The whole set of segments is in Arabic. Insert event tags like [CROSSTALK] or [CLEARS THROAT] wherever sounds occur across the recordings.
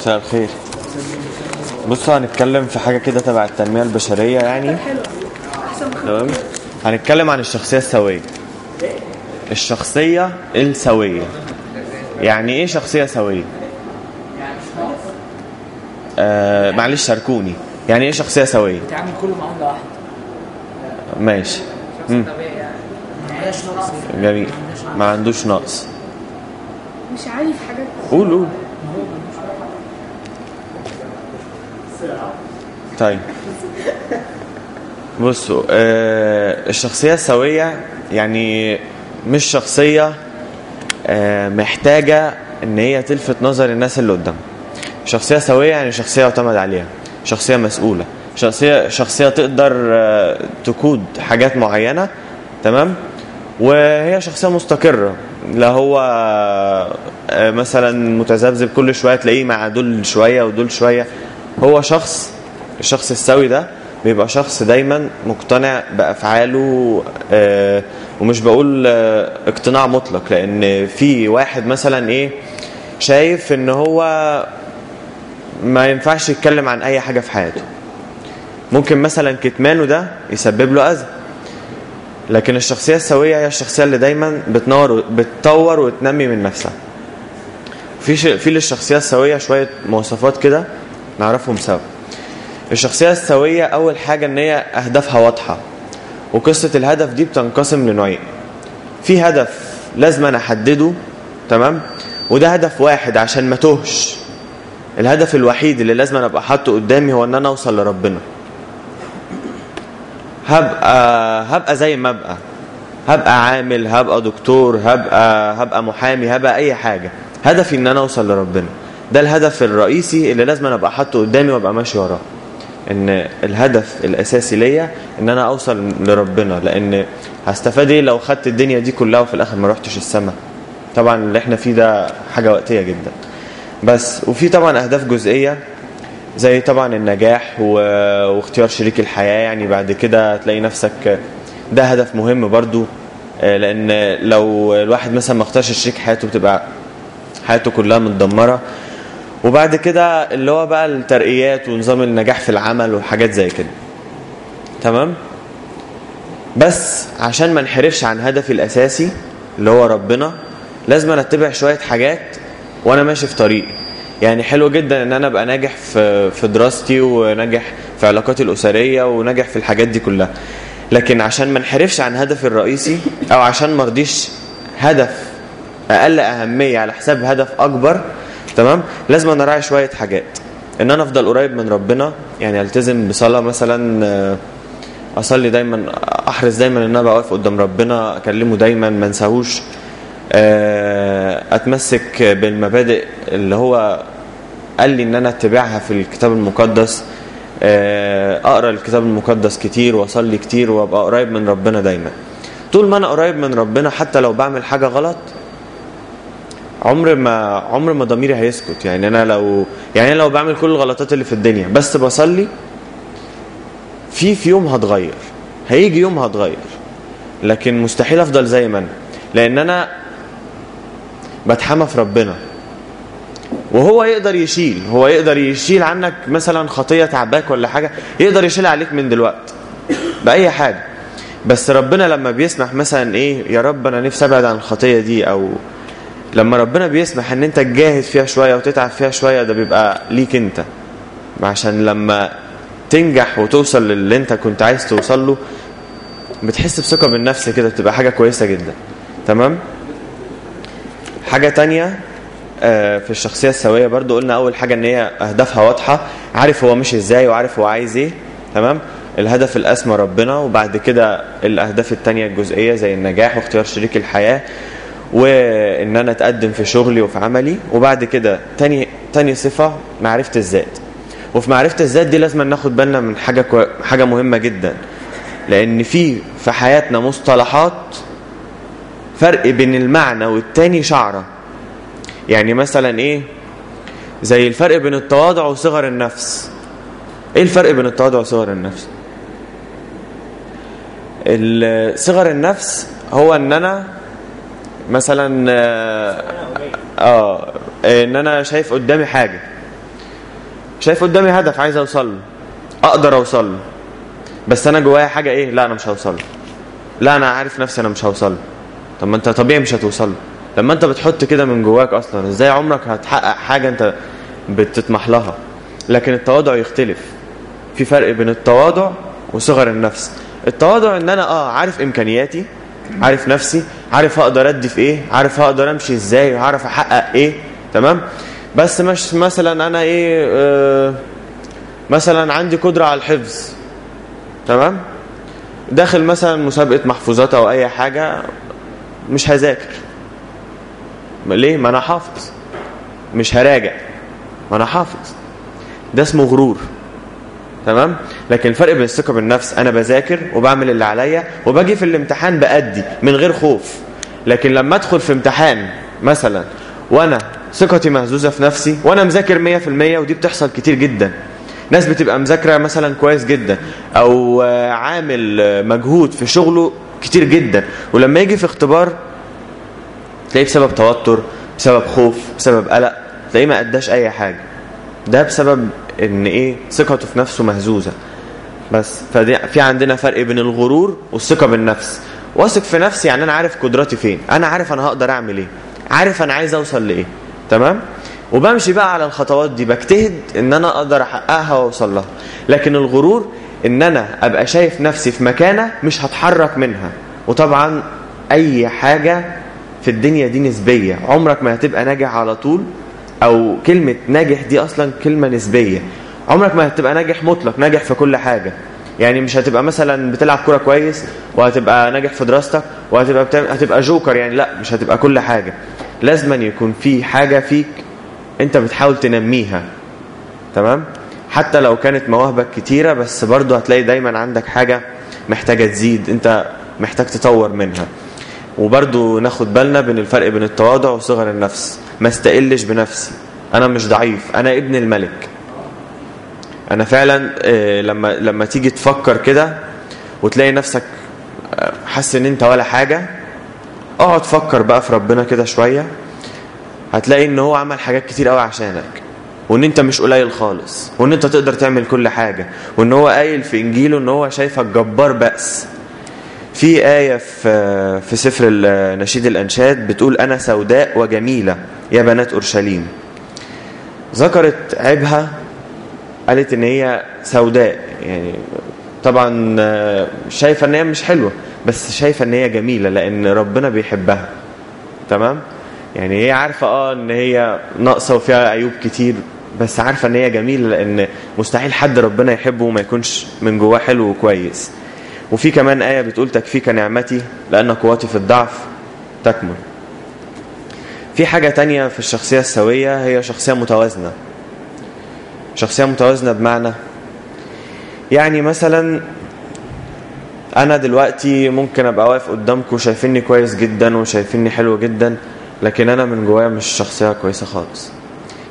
مساء الخير. بصوا هنتكلم في حاجة كده تبع التنمية البشرية يعني. تمام؟ هنتكلم عن الشخصية السوية. الشخصية السوية. يعني إيه شخصية سوية؟ آه معلش شاركوني. يعني إيه شخصية سوية؟ تعمل كله معامله واحدة ماشي. مم. طبيعي يعني. ما عندهاش نقص جميل. ما عندوش نقص. مش عارف حاجات. قول قول. طيب. بصوا آه الشخصية السوية يعني مش شخصية آه محتاجة إن هي تلفت نظر الناس اللي قدامها شخصية سوية يعني شخصية يعتمد عليها شخصية مسؤولة شخصية شخصية تقدر آه تقود حاجات معينة تمام؟ وهي شخصية مستقرة لا هو آه، مثلا متذبذب كل شوية تلاقيه مع دول شوية ودول شوية. هو شخص الشخص السوي ده بيبقى شخص دايما مقتنع بأفعاله آه، ومش بقول آه، اقتناع مطلق لأن في واحد مثلا إيه شايف إن هو ما ينفعش يتكلم عن أي حاجة في حياته. ممكن مثلا كتمانه ده يسبب له أذى. لكن الشخصية السوية هي الشخصية اللي دايما بتنور بتطور وتنمي من نفسها. في. في للشخصية السوية شوية مواصفات كده نعرفهم سوا. الشخصية السوية أول حاجة إن هي أهدافها واضحة وقصة الهدف دي بتنقسم لنوعين. في هدف لازم أنا أحدده تمام؟ وده هدف واحد عشان ما توهش الهدف الوحيد اللي لازم أنا أبقى حاطه قدامي هو إن أنا أوصل لربنا. هبقى هبقى زي ما أبقى. هبقى عامل هبقى دكتور هبقى هبقى محامي هبقى أي حاجة. هدفي إن أنا أوصل لربنا. ده الهدف الرئيسي اللي لازم أنا أبقى حاطه قدامي وأبقى ماشي وراه. إن الهدف الأساسي ليا إن أنا أوصل لربنا لأن هستفاد إيه لو خدت الدنيا دي كلها وفي الآخر ما رحتش السماء طبعا اللي إحنا فيه ده حاجة وقتية جدا بس وفي طبعا أهداف جزئية زي طبعا النجاح. واختيار شريك الحياة يعني بعد كده تلاقي نفسك ده هدف مهم برضو آه، لأن لو الواحد مثلا ما اختارش شريك حياته بتبقى حياته كلها متدمرة وبعد كده اللي هو بقى الترقيات ونظام النجاح في العمل وحاجات زي كده. تمام؟ بس عشان ما نحرفش عن هدفي الأساسي اللي هو ربنا لازم أتبع شوية حاجات وأنا ماشي في طريقي. يعني حلو جدا إن أنا أبقى ناجح في في دراستي وناجح في علاقاتي الأسرية وناجح في الحاجات دي كلها. لكن عشان ما انحرفش عن هدفي الرئيسي أو عشان ما أرضيش هدف أقل أهمية على حساب هدف أكبر تمام؟ لازم أنا أراعي شوية حاجات. إن أنا أفضل قريب من ربنا يعني ألتزم بصلاة مثلا آه، أصلي دايما أحرص دايما إن أنا أبقى واقف قدام ربنا أكلمه دايما ما أنساهوش آه، أتمسك بالمبادئ اللي هو قال لي إن أنا أتبعها في الكتاب المقدس آه، أقرأ الكتاب المقدس كتير وأصلي كتير وأبقى قريب من ربنا دايما. طول ما أنا قريب من ربنا حتى لو بعمل حاجة غلط عمر ما عمر ما ضميري هيسكت. يعني أنا لو يعني أنا لو بعمل كل الغلطات اللي في الدنيا بس بصلي في في يوم هتغير. هيجي يوم هتغير. لكن مستحيل أفضل زي ما أنا. لأن أنا بتحمى في ربنا. وهو يقدر يشيل. هو يقدر يشيل عنك مثلا خطية تعباك ولا حاجة. يقدر يشيلها عليك من دلوقتي بأي حاجة. بس ربنا لما بيسمح مثلا إيه يا رب أنا نفسي أبعد عن الخطية دي أو لما ربنا بيسمح إن أنت تجاهد فيها شوية وتتعب فيها شوية ده بيبقى ليك أنت. عشان لما تنجح وتوصل للي أنت كنت عايز توصل له بتحس بثقة بالنفس كده بتبقى حاجة كويسة جدا. تمام؟ حاجة تانية آه، في الشخصية السوية برضو قلنا أول حاجة إن هي أهدافها واضحة عارف هو ماشي إزاي وعارف هو عايز إيه. تمام؟ الهدف الأسمى ربنا وبعد كده الأهداف التانية الجزئية زي النجاح واختيار شريك الحياة. وإن أنا أتقدم في شغلي وفي عملي وبعد كده تاني تاني صفة معرفة الذات. وفي معرفة الذات دي لازم ناخد بالنا من حاجة كو... حاجة مهمة جدا. لأن في في حياتنا مصطلحات فرق بين المعنى والتاني شعرة. يعني مثلا إيه؟ زي الفرق بين التواضع وصغر النفس. إيه الفرق بين التواضع وصغر النفس؟ ال- صغر النفس هو إن أنا مثلا آه آه، إن أنا شايف قدامي حاجة. شايف قدامي هدف عايز أوصل له. أقدر أوصل له. بس أنا جوايا حاجة إيه؟ لا أنا مش هوصل له. لا أنا عارف نفسي أنا مش هوصل له. طب ما أنت طبيعي مش هتوصل له. لما أنت بتحط كده من جواك أصلا إزاي عمرك هتحقق حاجة أنت بتطمح لها؟ لكن التواضع يختلف. في فرق بين التواضع وصغر النفس. التواضع إن أنا آه عارف إمكانياتي عارف نفسي عارف هقدر ادي في إيه؟ عارف هقدر امشي إزاي؟ عارف احقق إيه؟ تمام؟ بس مش مثلا أنا إيه آه مثلا عندي قدرة على الحفظ. تمام؟ داخل مثلا مسابقة محفوظات أو أي حاجة مش هذاكر. ليه؟ ما أنا حافظ. مش هراجع. ما أنا حافظ. ده اسمه غرور. تمام؟ لكن الفرق بين الثقة بالنفس أنا بذاكر وبعمل اللي عليا وباجي في الامتحان بأدي من غير خوف. لكن لما أدخل في امتحان مثلا وأنا ثقتي مهزوزة في نفسي وأنا مذاكر 100% ودي بتحصل كتير جدا. ناس بتبقى مذاكرة مثلا كويس جدا أو عامل مجهود في شغله كتير جدا. ولما يجي في اختبار تلاقيه بسبب توتر بسبب خوف بسبب قلق تلاقيه ما أداش أي حاجة. ده بسبب إن إيه؟ ثقته في نفسه مهزوزة. بس فدي في عندنا فرق بين الغرور والثقة بالنفس. واثق في نفسي يعني أنا عارف قدراتي فين. أنا عارف أنا هقدر أعمل إيه. عارف أنا عايز أوصل لإيه. تمام؟ وبمشي بقى على الخطوات دي. بجتهد إن أنا أقدر أحققها وأوصل لها. لكن الغرور إن أنا أبقى شايف نفسي في مكانة مش هتحرك منها. وطبعا أي حاجة في الدنيا دي نسبية. عمرك ما هتبقى ناجح على طول. أو كلمة ناجح دي أصلا كلمة نسبية. عمرك ما هتبقى ناجح مطلق ناجح في كل حاجة. يعني مش هتبقى مثلا بتلعب كورة كويس وهتبقى ناجح في دراستك وهتبقى بتعمل هتبقى جوكر يعني. لا مش هتبقى كل حاجة. لازما يكون في حاجة فيك أنت بتحاول تنميها. تمام؟ حتى لو كانت مواهبك كتيرة بس برضه هتلاقي دايما عندك حاجة محتاجة تزيد أنت محتاج تطور منها. وبرضه ناخد بالنا بين الفرق بين التواضع وصغر النفس. ما استقلش بنفسي. أنا مش ضعيف. أنا ابن الملك. أنا فعلا آه، لما لما تيجي تفكر كده وتلاقي نفسك آه، حاسس إن أنت ولا حاجة اقعد فكر بقى في ربنا كده شوية. هتلاقي إن هو عمل حاجات كتير قوي عشانك. وإن أنت مش قليل خالص. وإن أنت تقدر تعمل كل حاجة. وإن هو قايل في إنجيله إن هو شايفك جبار بأس. في آية في في سفر نشيد الأنشاد بتقول أنا سوداء وجميلة يا بنات أورشليم. ذكرت عيبها قالت إن هي سوداء يعني طبعا آه، شايفة إن هي مش حلوة بس شايفة إن هي جميلة لأن ربنا بيحبها تمام؟ يعني هي عارفة آه إن هي ناقصة وفيها عيوب كتير بس عارفة إن هي جميلة لأن مستحيل حد ربنا يحبه وما يكونش من جواه حلو وكويس. وفي كمان آية بتقول تكفيك نعمتي لأن قوتي في الضعف تكمل في حاجة تانية في الشخصية السوية هي شخصية متوازنة. شخصية متوازنة بمعنى يعني مثلا أنا دلوقتي ممكن أبقى واقف قدامكم شايفيني كويس جدا وشايفيني حلو جدا لكن أنا من جوايا مش شخصية كويسة خالص.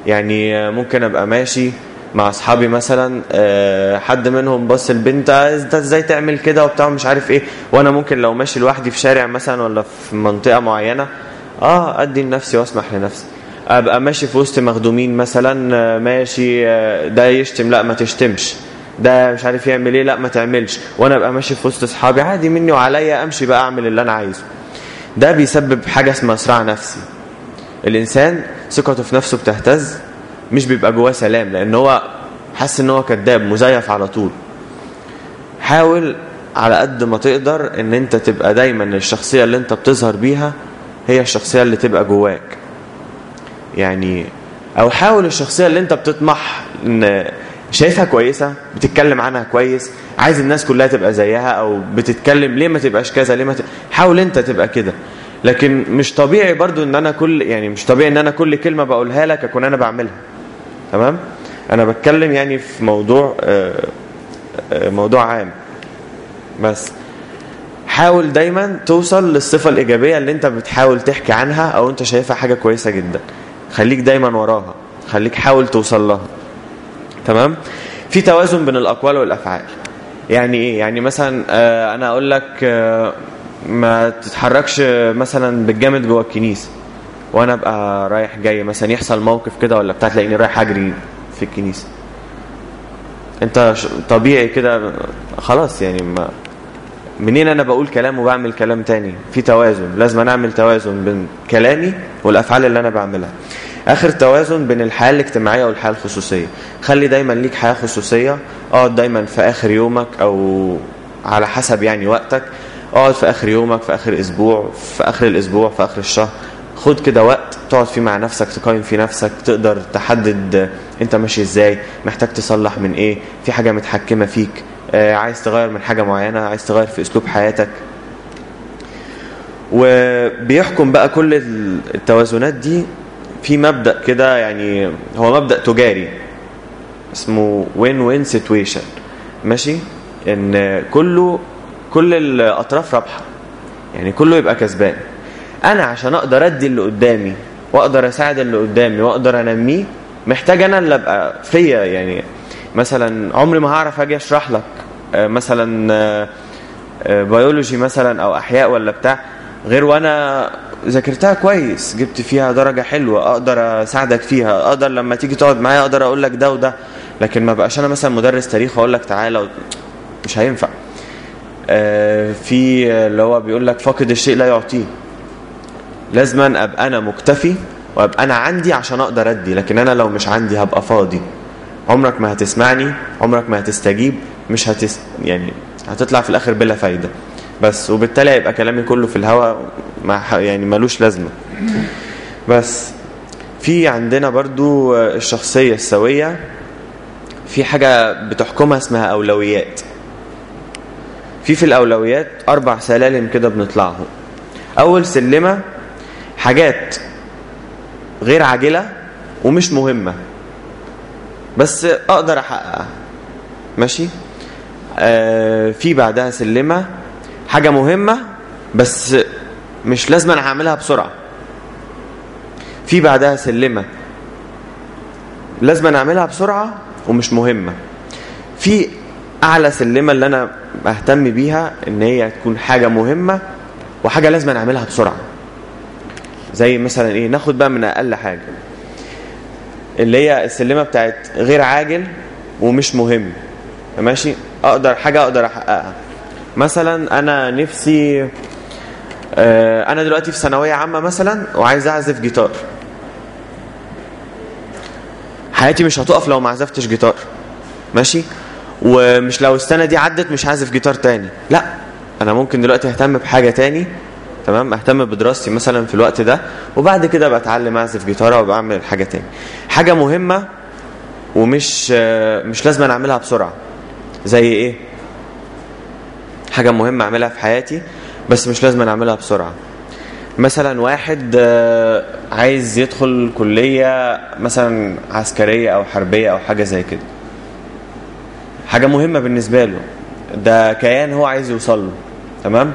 يعني ممكن أبقى ماشي مع أصحابي مثلا آه، حد منهم بص البنت انت إزاي تعمل كده؟ وبتاع مش عارف إيه. وأنا ممكن لو ماشي لوحدي في شارع مثلا ولا في منطقة معينة آه أدي لنفسي وأسمح لنفسي. أبقى ماشي في وسط مخدومين مثلا آه، ماشي آه، ده يشتم لا ما تشتمش. ده مش عارف يعمل إيه لا ما تعملش. وأنا أبقى ماشي في وسط أصحابي عادي مني وعليا أمشي بقى أعمل اللي أنا عايزه. ده بيسبب حاجة اسمها صراع نفسي. الإنسان ثقته في نفسه بتهتز مش بيبقى جواه سلام لأن هو حاسس إن هو كذاب مزيف على طول. حاول على قد ما تقدر إن أنت تبقى دايما الشخصية اللي أنت بتظهر بيها هي الشخصية اللي تبقى جواك. يعني أو حاول الشخصية اللي أنت بتطمح إن شايفها كويسة بتتكلم عنها كويس عايز الناس كلها تبقى زيها أو بتتكلم ليه ما تبقاش كذا ليه ما ت... حاول أنت تبقى كده. لكن مش طبيعي برضو إن أنا كل يعني مش طبيعي إن أنا كل كلمة بقولها لك أكون أنا بعملها. تمام؟ أنا بتكلم يعني في موضوع آه، آه، موضوع عام. بس حاول دايما توصل للصفة الإيجابية اللي أنت بتحاول تحكي عنها أو أنت شايفها حاجة كويسة جدا. خليك دايما وراها. خليك حاول توصل لها. تمام؟ في توازن بين الأقوال والأفعال. يعني إيه؟ يعني مثلا آه، أنا أقول لك ما تتحركش مثلا بالجامد جوه الكنيسة. وأنا أبقى رايح جاي مثلا يحصل موقف كده ولا بتاع تلاقيني رايح أجري في الكنيسة. انت طبيعي كده خلاص يعني ما منين أنا بقول كلام وبعمل كلام تاني؟ في توازن لازم أنا أعمل توازن بين كلامي والأفعال اللي أنا بعملها. آخر توازن بين الحياة الاجتماعية والحياة الخصوصية. خلي دايما ليك حياة خصوصية اقعد دايما في آخر يومك أو على حسب يعني وقتك اقعد في آخر يومك في آخر أسبوع في آخر الأسبوع في آخر الشهر. خد كده وقت تقعد فيه مع نفسك تقيم فيه نفسك تقدر تحدد انت ماشي إزاي محتاج تصلح من إيه في حاجة متحكمة فيك آه، عايز تغير من حاجة معينة عايز تغير في اسلوب حياتك. وبيحكم بقى كل التوازنات دي في مبدأ كده يعني هو مبدأ تجاري اسمه وين وين سيتويشن ماشي؟ إن كله كل الأطراف رابحة يعني كله يبقى كسبان. أنا عشان أقدر أدي اللي قدامي وأقدر أساعد اللي قدامي وأقدر أنميه محتاج أنا اللي أبقى فيا يعني مثلا عمري ما هعرف أجي أشرح لك آه، مثلا آه، آه، بيولوجي مثلا أو أحياء ولا بتاع غير وأنا ذاكرتها كويس جبت فيها درجة حلوة أقدر أساعدك فيها أقدر لما تيجي تقعد معايا أقدر أقول لك ده وده لكن ما بقاش أنا مثلا مدرس تاريخ وأقول لك تعالى مش هينفع. آه، في اللي هو بيقول لك فاقد الشيء لا يعطيه. لازما ابقى أنا مكتفي وابقى أنا عندي عشان أقدر أدي لكن أنا لو مش عندي هبقى فاضي. عمرك ما هتسمعني عمرك ما هتستجيب مش هتس يعني هتطلع في الآخر بلا فايدة. بس وبالتالي هيبقى كلامي كله في الهواء يعني ملوش لازمة. بس في عندنا برضو الشخصية السوية في حاجة بتحكمها اسمها أولويات. في في الأولويات أربع سلالم كده بنطلعهم. أول سلمة حاجات غير عاجلة ومش مهمة. بس أقدر أحققها. ماشي؟ آه في بعدها سلمة. حاجة مهمة بس مش لازم أنا هعملها بسرعة. في بعدها سلمة. لازم أنا أعملها بسرعة ومش مهمة. في أعلى سلمة اللي أنا اهتم بيها إن هي تكون حاجة مهمة وحاجة لازم أنا أعملها بسرعة. زي مثلا إيه ناخد بقى من أقل حاجة اللي هي السلمة بتاعت غير عاجل ومش مهم ماشي؟ أقدر حاجة أقدر أحققها. مثلا أنا نفسي آه، أنا دلوقتي في ثانوية عامة مثلا وعايز أعزف جيتار. حياتي مش هتقف لو ما عزفتش جيتار ماشي؟ ومش لو السنة دي عدت مش هعزف جيتار تاني. لا أنا ممكن دلوقتي أهتم بحاجة تاني تمام؟ أهتم بدراستي مثلا في الوقت ده وبعد كده بتعلم أعزف جيتار وبعمل حاجة تاني. حاجة مهمة ومش مش لازم أنا أعملها بسرعة. زي إيه؟ حاجة مهمة أعملها في حياتي بس مش لازم أنا أعملها بسرعة. مثلا واحد آه، عايز يدخل كلية مثلا عسكرية أو حربية أو حاجة زي كده. حاجة مهمة بالنسبة له. ده كيان هو عايز يوصل له. تمام؟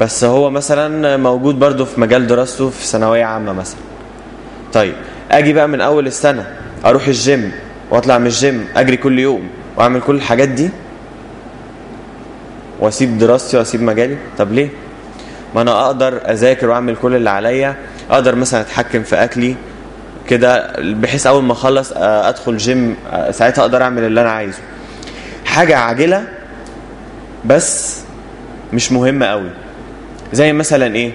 بس هو مثلا موجود برضه في مجال دراسته في ثانوية عامة مثلا. طيب آجي بقى من أول السنة أروح الجيم وأطلع من الجيم أجري كل يوم وأعمل كل الحاجات دي؟ وأسيب دراستي وأسيب مجالي؟ طب ليه؟ ما أنا أقدر أذاكر وأعمل كل اللي عليا أقدر مثلا أتحكم في أكلي كده بحيث أول ما أخلص آه، أدخل جيم آه، ساعتها أقدر أعمل اللي أنا عايزه. حاجة عاجلة بس مش مهمة قوي. زي مثلا إيه؟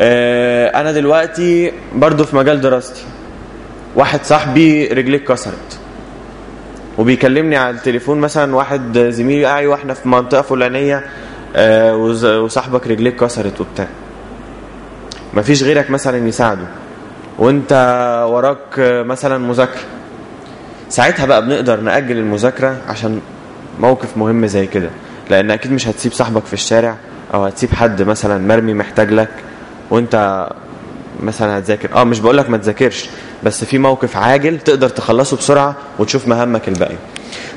آه أنا دلوقتي برضو في مجال دراستي. واحد صاحبي رجليه اتكسرت. وبيكلمني على التليفون مثلا واحد زميلي أيوه إحنا في منطقة فلانية آه وصاحبك رجليه اتكسرت وبتاع. مفيش غيرك مثلا يساعده. وأنت وراك مثلا مذاكرة. ساعتها بقى بنقدر نأجل المذاكرة عشان موقف مهم زي كده. لأن أكيد مش هتسيب صاحبك في الشارع. أو هتسيب حد مثلا مرمي محتاج لك وأنت مثلا هتذاكر. آه مش بقولك ما تذاكرش بس في موقف عاجل تقدر تخلصه بسرعة وتشوف مهامك الباقية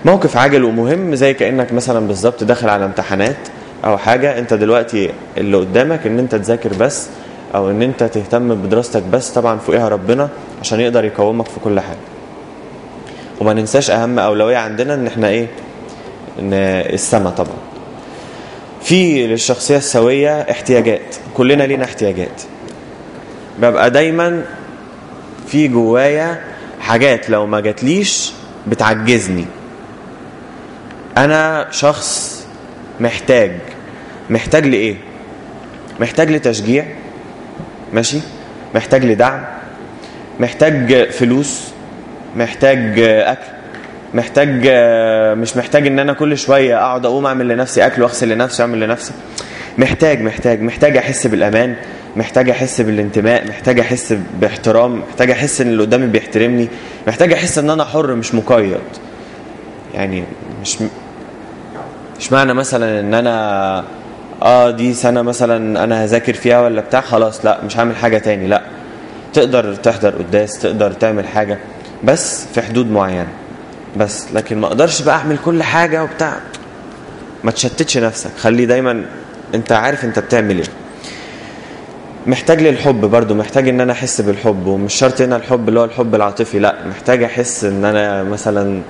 موقف عاجل ومهم زي كأنك مثلا بالظبط داخل على امتحانات أو حاجة أنت دلوقتي اللي قدامك إن أنت تذاكر بس أو إن أنت تهتم بدراستك بس طبعا فوقها ربنا عشان يقدر يقومك في كل حاجة. وما ننساش أهم أولوية عندنا إن إحنا إيه؟ إن السما طبعا. في للشخصية السوية احتياجات. كلنا لينا احتياجات. ببقى دايما في جوايا حاجات لو ما جاتليش بتعجزني. أنا شخص محتاج. محتاج لإيه؟ محتاج لتشجيع. ماشي؟ محتاج لدعم. محتاج فلوس. محتاج أكل. محتاج مش محتاج إن أنا كل شوية أقعد أقوم أعمل لنفسي أكل وأغسل لنفسي وأعمل لنفسي. محتاج محتاج محتاج أحس بالأمان محتاج أحس بالانتماء محتاج أحس باحترام محتاج أحس إن اللي قدامي بيحترمني محتاج أحس إن أنا حر مش مقيد. يعني مش مش معنى مثلا إن أنا آه دي سنة مثلا أنا هذاكر فيها ولا بتاع خلاص لأ مش هعمل حاجة تاني لأ. تقدر تحضر قداس تقدر تعمل حاجة بس في حدود معينة. بس لكن ما أقدرش بقى اعمل كل حاجة وبتاع. ما تشتتش نفسك. خلي دايما انت عارف انت بتعمل إيه. محتاج للحب برضو محتاج ان أنا احس بالحب. ومش شرط هنا الحب اللي هو الحب العاطفي لا. محتاج احس ان أنا مثلا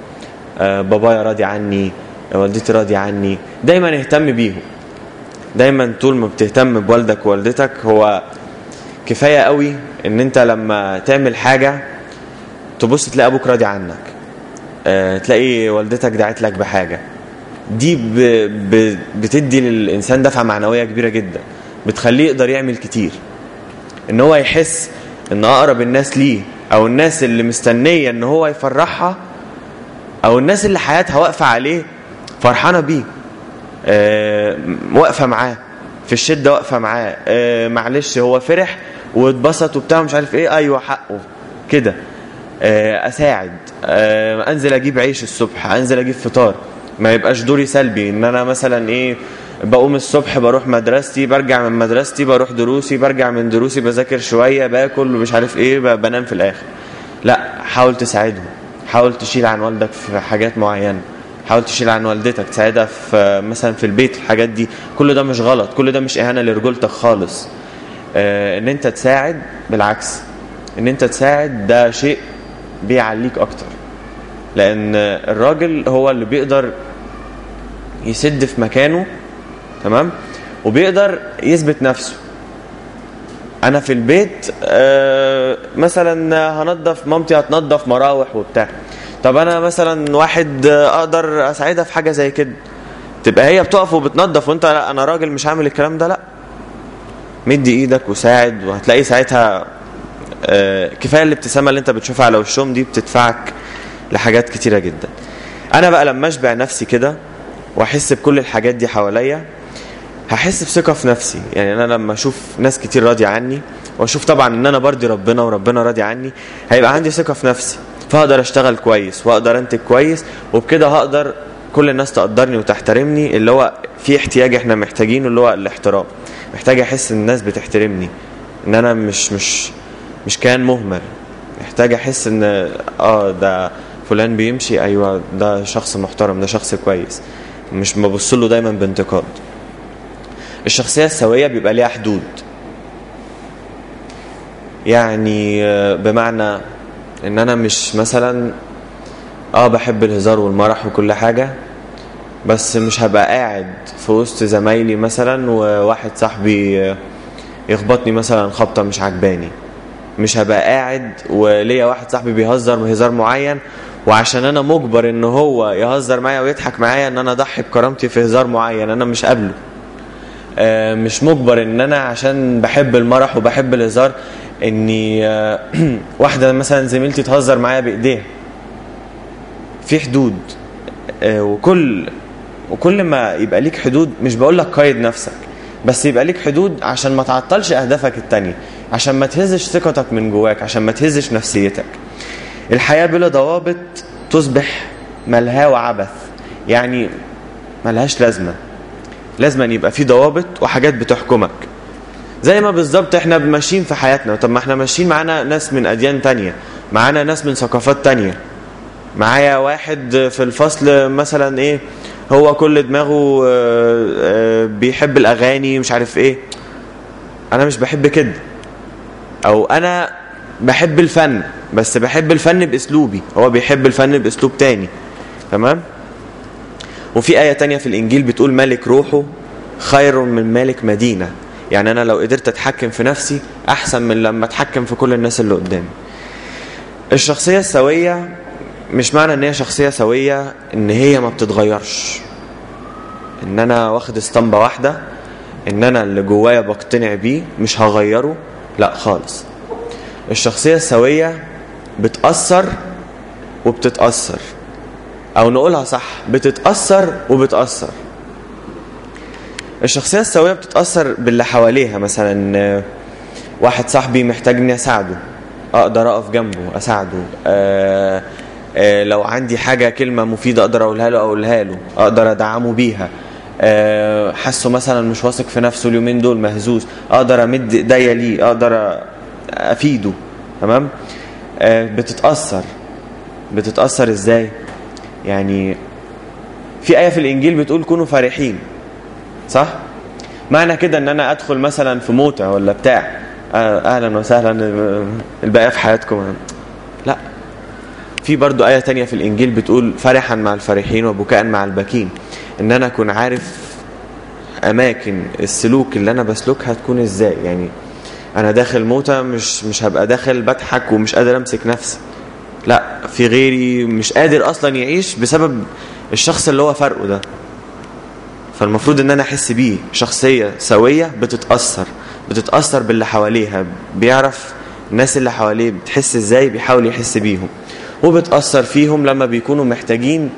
آه، بابايا راضي عني والدتي راضي عني. دايما اهتم بيهم. دايما طول ما بتهتم بوالدك ووالدتك هو كفاية قوي ان انت لما تعمل حاجة تبص تلاقي أبوك راضي عنك. تلاقي والدتك دعت لك بحاجة. دي ب... ب... بتدي للإنسان دفعة معنوية كبيرة جدا. بتخليه يقدر يعمل كتير. إن هو يحس إن أقرب الناس ليه أو الناس اللي مستنية إن هو يفرحها أو الناس اللي حياتها واقفة عليه فرحانة بيه. آه، واقفة معاه في الشدة واقفة معاه. آه، معلش هو فرح واتبسط وبتاع مش عارف إيه. أيوه حقه. كده. آه، أساعد. آه، أنزل أجيب عيش الصبح أنزل أجيب فطار. ما يبقاش دوري سلبي. إن أنا مثلا إيه بقوم الصبح بروح مدرستي برجع من مدرستي بروح دروسي برجع من دروسي بذاكر شوية باكل ومش عارف إيه بنام في الآخر. لا حاول تساعدهم. حاول تشيل عن والدك في حاجات معينة. حاول تشيل عن والدتك تساعدها في مثلا في البيت الحاجات دي. كل ده مش غلط. كل ده مش إهانة لرجولتك خالص. آه إن أنت تساعد بالعكس. إن أنت تساعد ده شيء بيعليك أكتر. لأن الراجل هو اللي بيقدر يسد في مكانه تمام؟ وبيقدر يثبت نفسه. أنا في البيت آه، مثلا هنضف مامتي هتنضف مراوح وبتاع. طب أنا مثلا واحد آه، أقدر أساعدها في حاجة زي كده؟ تبقى هي بتقف وبتنضف وأنت لا أنا راجل مش هعمل الكلام ده لا. مدي إيدك وساعد وهتلاقي ساعتها كفاية الابتسامة اللي انت بتشوفها على وشهم دي بتدفعك لحاجات كتيرة جدا. أنا بقى لما أشبع نفسي كده وأحس بكل الحاجات دي حواليا هحس بثقة في نفسي. يعني أنا لما أشوف ناس كتير راضية عني وأشوف طبعا إن أنا برضي ربنا وربنا راضي عني هيبقى عندي ثقة في نفسي. فهقدر أشتغل كويس واقدر أنتج كويس وبكده هقدر كل الناس تقدرني وتحترمني اللي هو في احتياج إحنا محتاجينه اللي هو الاحترام. محتاج أحس إن الناس بتحترمني. إن أنا مش مش مش كان مهمل. محتاج أحس إن آه ده فلان بيمشي أيوه ده شخص محترم ده شخص كويس. مش ببص له دايما بانتقاد. الشخصية السوية بيبقى ليها حدود. يعني آه، بمعنى إن أنا مش مثلا آه بحب الهزار والمرح وكل حاجة بس مش هبقى قاعد في وسط زمايلي مثلا وواحد صاحبي آه، يخبطني مثلا خبطة مش عجباني مش هبقى قاعد وليا واحد صاحبي بيهزر هزار معين وعشان أنا مجبر إن هو يهزر معايا ويضحك معايا إن أنا أضحي بكرامتي في هزار معين أنا مش قابله. آه، مش مجبر إن أنا عشان بحب المرح وبحب الهزار إني آه، [CLEARS THROAT] واحدة مثلا زميلتي تهزر معايا بإيديها. في حدود. آه، وكل وكل ما يبقى ليك حدود مش بقول لك قيد نفسك بس يبقى ليك حدود عشان ما تعطلش أهدافك التانية. عشان ما تهزش ثقتك من جواك عشان ما تهزش نفسيتك. الحياة بلا ضوابط تصبح ملهاة وعبث. يعني ملهاش لازمة. لازم أن يبقى في ضوابط وحاجات بتحكمك. زي ما بالظبط إحنا ماشيين في حياتنا. طب ما إحنا ماشيين معانا ناس من أديان تانية. معانا ناس من ثقافات تانية. معايا واحد في الفصل مثلا إيه هو كل دماغه آه، آه، بيحب الأغاني مش عارف إيه. أنا مش بحب كده. أو أنا بحب الفن بس بحب الفن بأسلوبي هو بيحب الفن بأسلوب تاني. تمام؟ وفي آية تانية في الإنجيل بتقول ملك روحه خير من مالك مدينة. يعني أنا لو قدرت أتحكم في نفسي أحسن من لما أتحكم في كل الناس اللي قدامي. الشخصية السوية مش معنى إن هي شخصية سوية إن هي ما بتتغيرش. إن أنا واخد اسطمبة واحدة إن أنا اللي جوايا بقتنع بيه مش هغيره. لا خالص. الشخصية السوية بتأثر وبتتأثر. أو نقولها صح بتتأثر وبتأثر. الشخصية السوية بتتأثر باللي حواليها مثلا واحد صاحبي محتاجني أساعده أقدر أقف جنبه أساعده. آه آه لو عندي حاجة كلمة مفيدة أقدر أقولها له أقولها له أقدر أدعمه بيها. حاسه مثلا مش واثق في نفسه اليومين دول مهزوز. أقدر أمد إيديا ليه؟ أقدر أفيده. تمام؟ آه بتتأثر. بتتأثر إزاي؟ يعني في آية في الإنجيل بتقول كونوا فرحين. صح؟ معنى كده إن أنا أدخل مثلا في موتة ولا بتاع. آه، أهلا وسهلا آه، الباقي في حياتكم. لا. في برضو آية تانية في الإنجيل بتقول فرحا مع الفرحين وبكاء مع الباكين إن أنا أكون عارف أماكن السلوك اللي أنا بسلكها تكون إزاي. يعني أنا داخل موتة مش مش هبقى داخل بضحك ومش قادر أمسك نفسي. لا في غيري مش قادر أصلا يعيش بسبب الشخص اللي هو فرقه ده. فالمفروض إن أنا أحس بيه. شخصية سوية بتتأثر بتتأثر باللي حواليها. بيعرف الناس اللي حواليه بتحس إزاي بيحاول يحس بيهم. وبتأثر فيهم لما بيكونوا محتاجين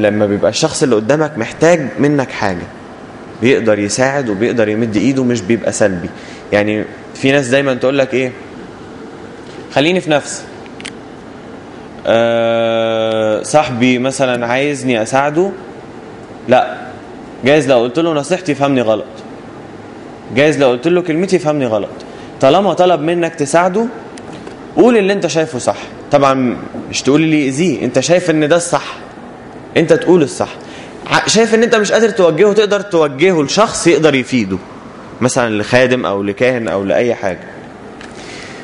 لما بيبقى الشخص اللي قدامك محتاج منك حاجة بيقدر يساعد وبيقدر يمد ايده مش بيبقى سلبي. يعني في ناس دايما تقول لك إيه؟ خليني في نفسي. أه صاحبي مثلا عايزني أساعده؟ لا. جايز لو قلت له نصيحتي يفهمني غلط. جايز لو قلت له كلمتي يفهمني غلط. طالما طلب منك تساعده قول اللي انت شايفه صح. طبعا مش تقول اللي يأذيه انت شايف إن ده الصح. انت تقول الصح. شايف ان انت مش قادر توجهه تقدر توجهه لشخص يقدر يفيده. مثلا لخادم أو لكاهن أو لأي حاجة.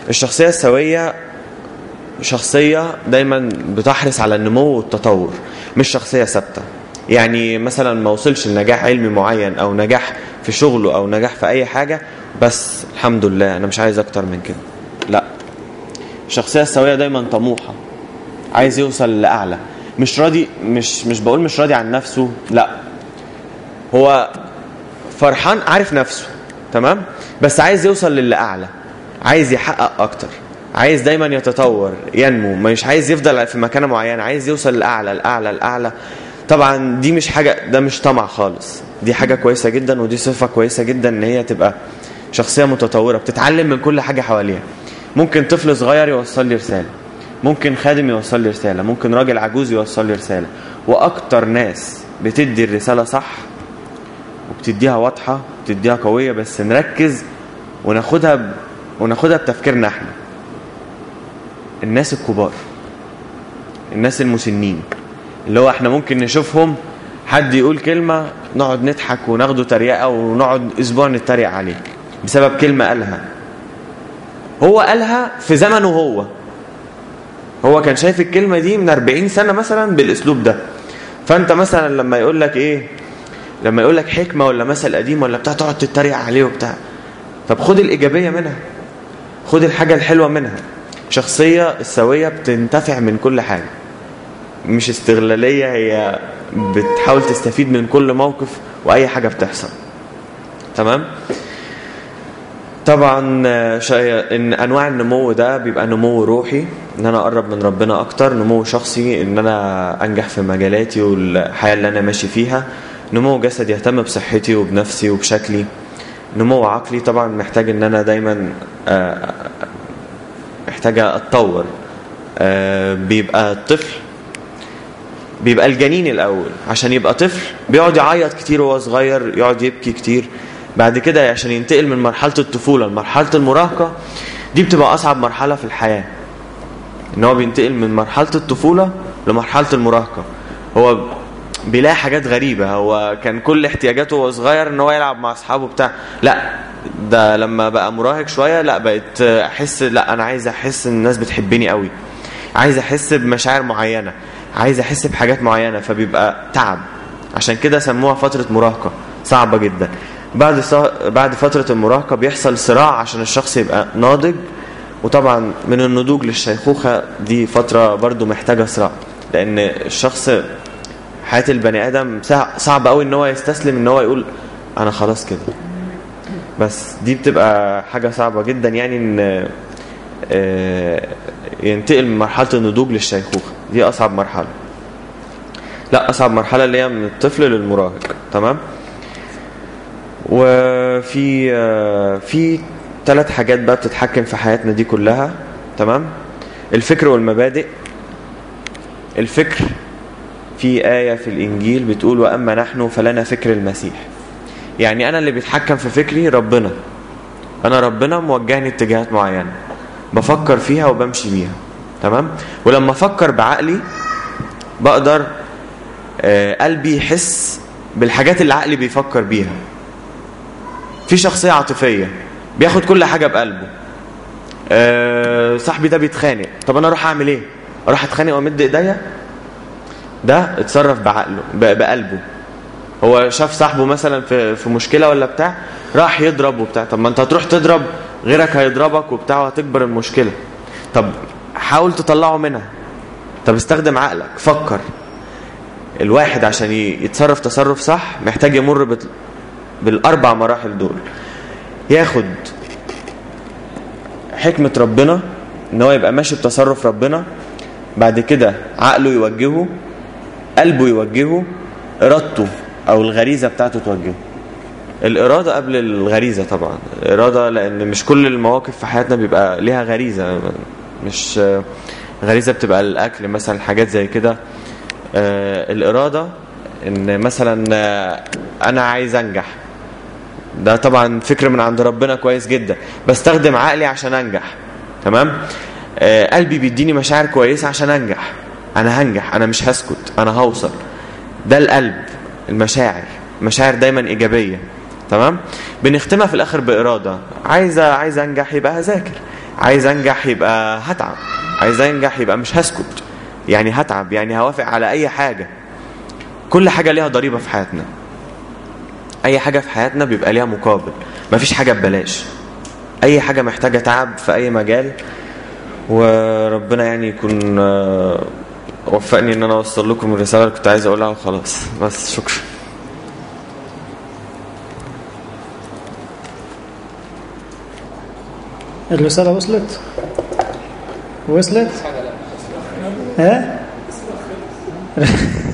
الشخصية السوية شخصية دايما بتحرص على النمو والتطور مش شخصية ثابتة. يعني مثلا ما وصلش لنجاح علمي معين أو نجاح في شغله أو نجاح في أي حاجة بس الحمد لله أنا مش عايز أكتر من كده. لا. الشخصية السوية دايما طموحة عايز يوصل لأعلى. مش راضي مش مش بقول مش راضي عن نفسه لا. هو فرحان عارف نفسه تمام؟ بس عايز يوصل للي أعلى عايز يحقق أكتر عايز دايما يتطور ينمو مش عايز يفضل في مكانة معينة عايز يوصل لأعلى الاعلى الاعلى طبعا دي مش حاجة ده مش طمع خالص. دي حاجة كويسة جدا ودي صفة كويسة جدا إن هي تبقى شخصية متطورة بتتعلم من كل حاجة حواليها. ممكن طفل صغير يوصل لي رسالة. ممكن خادم يوصل لي رسالة ممكن راجل عجوز يوصل لي رسالة. وأكتر ناس بتدي الرسالة صح وبتديها واضحة بتديها قوية بس نركز وناخدها ب... وناخدها بتفكيرنا إحنا. الناس الكبار الناس المسنين اللي هو إحنا ممكن نشوفهم حد يقول كلمة نقعد نضحك وناخده تريقة ونقعد أسبوع نتريق عليه بسبب كلمة قالها. هو قالها في زمنه هو. هو كان شايف الكلمة دي من 40 سنة مثلا بالأسلوب ده. فأنت مثلا لما يقول لك إيه؟ لما يقول لك حكمة ولا مثل قديم ولا بتاع تقعد تتريق عليه وبتاع. طب خد الإيجابية منها. خد الحاجة الحلوة منها. شخصية السوية بتنتفع من كل حاجة. مش استغلالية هي بتحاول تستفيد من كل موقف وأي حاجة بتحصل. تمام؟ طبعا إن أنواع النمو ده بيبقى نمو روحي إن أنا أقرب من ربنا أكتر نمو شخصي إن أنا أنجح في مجالاتي والحياة اللي أنا ماشي فيها نمو جسدي يهتم بصحتي وبنفسي وبشكلي نمو عقلي طبعا محتاج إن أنا دايما آه، محتاج أتطور آه، بيبقى الطفل بيبقى الجنين الأول عشان يبقى طفل بيقعد يعيط كتير وهو صغير يقعد يبكي كتير. بعد كده عشان ينتقل من مرحلة الطفولة لمرحلة المراهقة دي بتبقى أصعب مرحلة في الحياة. إن هو بينتقل من مرحلة الطفولة لمرحلة المراهقة. هو بيلاقي حاجات غريبة هو كان كل احتياجاته وهو صغير إن هو يلعب مع أصحابه بتاع. لأ ده لما بقى مراهق شوية لأ بقيت أحس لأ أنا عايز أحس إن الناس بتحبني قوي عايز أحس بمشاعر معينة عايز أحس بحاجات معينة فبيبقى تعب. عشان كده سموها فترة مراهقة صعبة جدا. بعد. بعد فترة المراهقة بيحصل صراع عشان الشخص يبقى ناضج. وطبعا من النضوج للشيخوخة دي فترة برضو محتاجة صراع لأن الشخص حياة البني سع- صعب قوي إن هو يستسلم إن هو يقول أنا خلاص كده. بس دي بتبقى حاجة صعبة جدا يعني إن آه، ينتقل من مرحلة النضوج للشيخوخة. دي أصعب مرحلة. لا أصعب مرحلة اللي هي من الطفل للمراهق تمام؟ وفي آه، في ثلاث حاجات بقى بتتحكم في حياتنا دي كلها تمام؟ الفكر والمبادئ. الفكر في آية في الإنجيل بتقول وأما نحن فلنا فكر المسيح. يعني أنا اللي بيتحكم في فكري ربنا. أنا ربنا موجهني اتجاهات معينة. بفكر فيها وبمشي بيها تمام؟ ولما أفكر بعقلي بقدر آه، قلبي يحس بالحاجات اللي عقلي بيفكر بيها. في شخصية عاطفية بياخد كل حاجة بقلبه. أه صاحبي ده بيتخانق. طب أنا أروح أعمل إيه؟ أروح أتخانق وأمد إيديا؟ ده اتصرف بعقله بقلبه. هو شاف صاحبه مثلا في في مشكلة ولا بتاع راح يضرب وبتاع. طب ما أنت هتروح تضرب غيرك هيضربك وبتاع وهتكبر المشكلة. طب حاول تطلعه منها. طب استخدم عقلك فكر. الواحد عشان يتصرف تصرف صح محتاج يمر بالأربع مراحل دول ياخد حكمة ربنا إن هو يبقى ماشي بتصرف ربنا بعد كده عقله يوجهه قلبه يوجهه إرادته أو الغريزة بتاعته توجهه. الإرادة قبل الغريزة طبعا الإرادة لأن مش كل المواقف في حياتنا بيبقى ليها غريزة مش غريزة بتبقى الأكل مثلا حاجات زي كده. آه، الإرادة إن مثلا آه، أنا عايز أنجح. ده طبعا فكر من عند ربنا كويس جدا. بستخدم عقلي عشان أنجح. تمام؟ آه قلبي بيديني مشاعر كويسة عشان أنجح. أنا هنجح أنا مش هسكت أنا هوصل. ده القلب المشاعر. مشاعر دايما إيجابية. تمام؟ بنختمها في الآخر بإرادة. عايز عايز أنجح يبقى هذاكر. عايز أنجح يبقى هتعب. عايز أنجح يبقى مش هسكت. يعني هتعب يعني هوافق على أي حاجة. كل حاجة ليها ضريبة في حياتنا. أي حاجة في حياتنا بيبقى ليها مقابل مفيش حاجة ببلاش أي حاجة محتاجة تعب في أي مجال وربنا يعني يكون آه، وفقني إن أنا أوصل لكم الرسالة اللي كنت عايز أقولها وخلاص بس شكرا الرسالة وصلت؟ وصلت؟ ها؟ [LAUGHS]